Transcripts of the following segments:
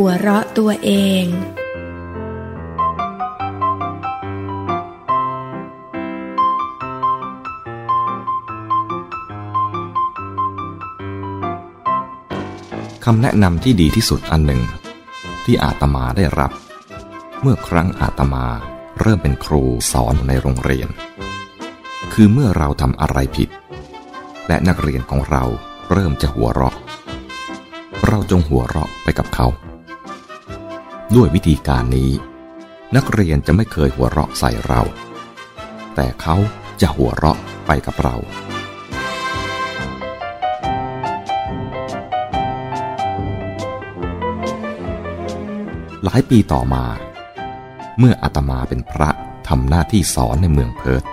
หัวเราะตัวเอง คำแนะนำที่ดีที่สุดอันหนึ่ง ที่อาตมาได้รับ เมื่อครั้งอาตมาเริ่มเป็นครูสอนในโรงเรียน คือเมื่อเราทำอะไรผิด และนักเรียนของเราเริ่มจะหัวเราะ เราจงหัวเราะไปกับเขา ด้วยวิธีการนี้ นักเรียนจะไม่เคยหัวเราะใส่เรา แต่เขาจะหัวเราะไปกับเรา หลายปีต่อมา เมื่ออาตมาเป็นพระทำหน้าที่สอนในเมืองเพิร์ต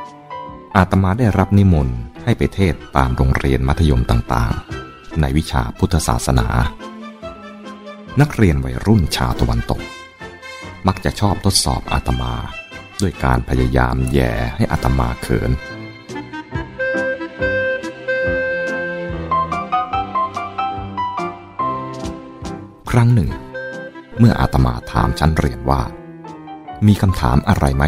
อาตมาได้รับนิมนต์ให้ไปเทศตามโรงเรียนมัธยมต่างๆ ในวิชาพุทธศาสนา นักเรียนวัยรุ่นชาวตะวันตก มักจะชอบทดสอบอาตมา ด้วยการพยายามแย่ให้อาตมาเขิน ครั้งหนึ่ง เมื่ออาตมาถามชั้นเรียนว่า มีคำถามอะไรไหม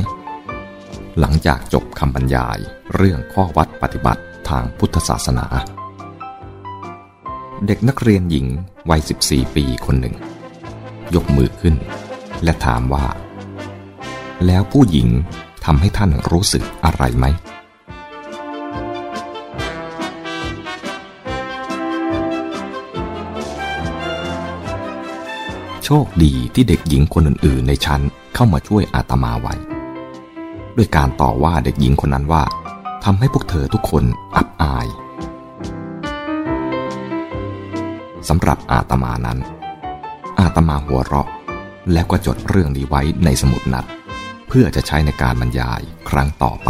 หลังจากจบคำบรรยายเรื่องข้อวัดปฏิบัติทางพุทธศาสนา เด็กนักเรียนหญิง วัย 14 ปีคนหนึ่ง ยกมือขึ้น และถามว่า แล้วผู้หญิงทำให้ท่านรู้สึกอะไรไหม โชคดีที่เด็กหญิงคนอื่นๆ ในชั้นเข้ามาช่วยอาตมาไว้ ด้วยการต่อว่าเด็กหญิงคนนั้นว่าทำให้พวกเธอทุกคนอับอาย สำหรับอาตมานั้น อาตมาหัวเราะ แล้วก็จดเรื่องนี้ไว้ในสมุดนัด เพื่อจะใช้ในการบรรยายครั้งต่อไป